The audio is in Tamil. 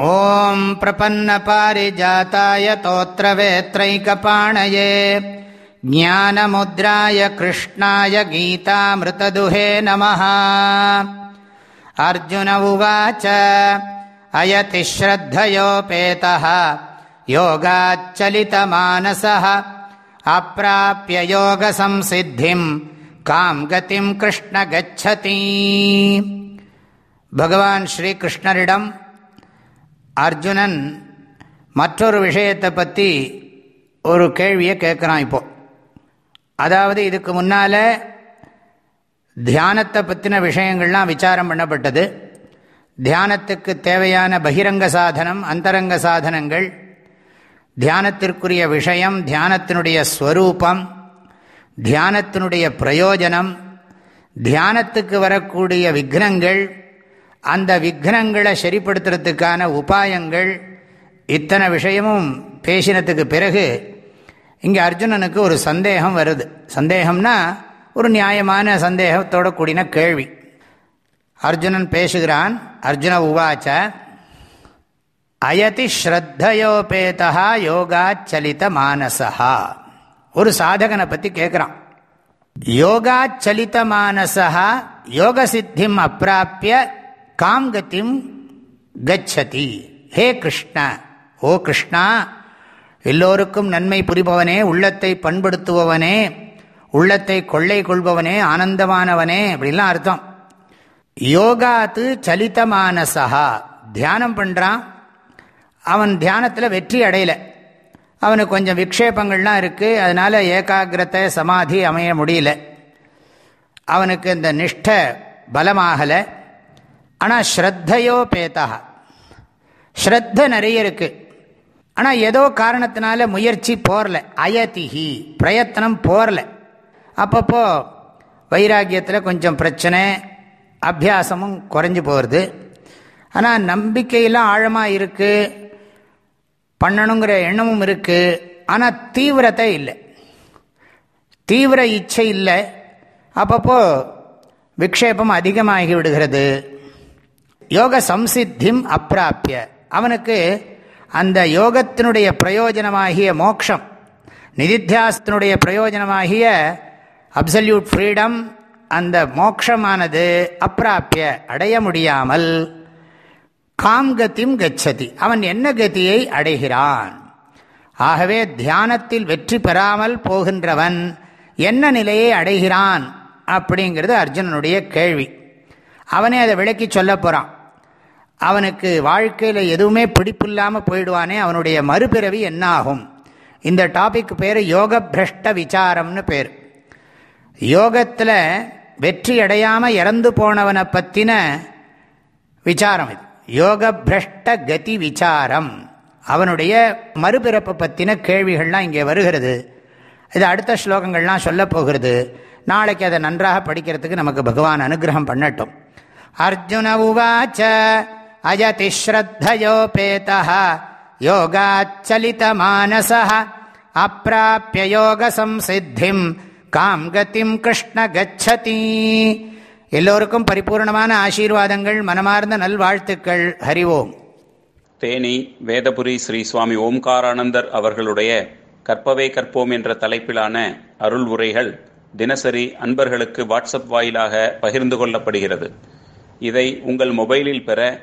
ओम् प्रपन्नपारिजाताय तोत्रवेत्रैकपाणये ज्ञानमुद्राय कृष्णाय गीतामृतदुहे नमः। अर्जुन उवाच अयति श्रद्धयोपेतः योगाच्चलितमानसः अप्राप्य योगसंसिद्धिम् काम् गतिम् कृष्ण गच्छति। भगवान् श्रीकृष्णरिडम् அர்ஜுனன் மற்றொரு விஷயத்தை பற்றி ஒரு கேள்வியை கேட்குறான் இப்போ. அதாவது இதுக்கு முன்னால் தியானத்தை பற்றின விஷயங்கள்லாம் விசாரம் பண்ணப்பட்டது. தியானத்துக்கு தேவையான பகிரங்க சாதனம் அந்தரங்க சாதனங்கள் தியானத்திற்குரிய விஷயம் தியானத்தினுடைய ஸ்வரூபம் தியானத்தினுடைய பிரயோஜனம் தியானத்துக்கு வரக்கூடிய விக்னங்கள் அந்த விக்னங்களை சரிப்படுத்துறதுக்கான உபாயங்கள் இத்தனை விஷயமும் பேசினத்துக்கு பிறகு இங்கே அர்ஜுனனுக்கு ஒரு சந்தேகம் வருது. சந்தேகம்னா ஒரு நியாயமான சந்தேகத்தோட கூடின கேள்வி. அர்ஜுனன் பேசுகிறான் அர்ஜுன உவாச்ச அயதி ஸ்ரத்தையோபேதா யோகாச்சலித மானசா ஒரு சாதகனை பற்றி கேட்குறான் யோகாச்சலித மானசா யோக சித்திம் அப்பிராப்பிய காம் கத்திம் கச்சதி. ஹே கிருஷ்ண. ஓ கிருஷ்ணா எல்லோருக்கும் நன்மை புரிபவனே உள்ளத்தை பண்படுத்துபவனே உள்ளத்தை கொள்ளை கொள்பவனே ஆனந்தமானவனே அப்படின்லாம் அர்த்தம். யோகாத்து சலித்தமானசா தியானம் பண்ணுறான் அவன் தியானத்தில் வெற்றி அடையலை. அவனுக்கு கொஞ்சம் விக்ஷேபங்கள்லாம் இருக்குது அதனால் ஏகாகிரத்தை சமாதி அமைய முடியல. அவனுக்கு இந்த நிஷ்ட பலமாகலை. ஆனால் ஸ்ரத்தையோ பேத்தா ஸ்ரத்த நிறைய இருக்குது ஆனால் ஏதோ காரணத்தினால முயற்சி போரல அயதிஹி பிரயத்தனம் போரல அப்பப்போ வைராக்கியத்தில் கொஞ்சம் பிரச்சனை அபியாசமும் குறைஞ்சி போகிறது ஆனால் நம்பிக்கையெல்லாம் ஆழமாக இருக்குது பண்ணணுங்கிற எண்ணமும் இருக்குது ஆனால் தீவிரத்தை இல்லை. தீவிர இச்சை இல்லை. அப்பப்போ விக்ஷேபம் அதிகமாகி விடுகிறது. யோக சம்சித்திம் அப்பிராப்பிய அவனுக்கு அந்த யோகத்தினுடைய பிரயோஜனமாகிய மோக்ஷம் நிதித்தியாசத்தினுடைய பிரயோஜனமாகிய அப்சல்யூட் ஃப்ரீடம் அந்த மோக்ஷமானது அப்பிராப்பிய அடைய முடியாமல் காம்கத்தியும் கச்சதி. அவன் என்ன கதியை அடைகிறான்? ஆகவே தியானத்தில் வெற்றி பெறாமல் போகின்றவன் என்ன நிலையை அடைகிறான் அப்படிங்கிறது அர்ஜுனனுடைய கேள்வி. அவனே அதை விளக்கி சொல்ல போகிறான் அவனுக்கு வாழ்க்கையில் எதுவுமே பிடிப்பில்லாமல் போயிடுவானே அவனுடைய மறுபிறவி என்னாகும்? இந்த டாபிக் பேர் யோக பிரஷ்ட விசாரம்னு பேர். யோகத்தில் வெற்றி அடையாமல் இறந்து போனவனை பற்றின விசாரம் இது. யோக பிரஷ்ட கதி விசாரம். அவனுடைய மறுபிறப்பை பற்றின கேள்விகள்லாம் இங்கே வருகிறது. இது அடுத்த ஸ்லோகங்கள்லாம் சொல்ல போகிறது. நாளைக்கு அதை நன்றாக படிக்கிறதுக்கு நமக்கு பகவான் அனுகிரகம் பண்ணட்டும். அர்ஜுன உவாச்ச அயதி யோகாச்சலிதமானச அப்பிராப்பிய யோக காம் கதிம் கிருஷ்ண கச்சதி. எல்லோருக்கும் பரிபூர்ணமான ஆசீர்வாதங்கள் மனமார்ந்த நல்வாழ்த்துக்கள். ஹரிவோம் தேனி வேதபுரி ஸ்ரீ சுவாமி ஓம்காரானந்தர் அவர்களுடைய கற்பவே கற்போம் என்ற தலைப்பிலான அருள் உரைகள் தினசரி அன்பர்களுக்கு வாட்ஸ்அப் வாயிலாக பகிர்ந்து கொள்ளப்படுகிறது. இதை உங்கள் மொபைலில் பெற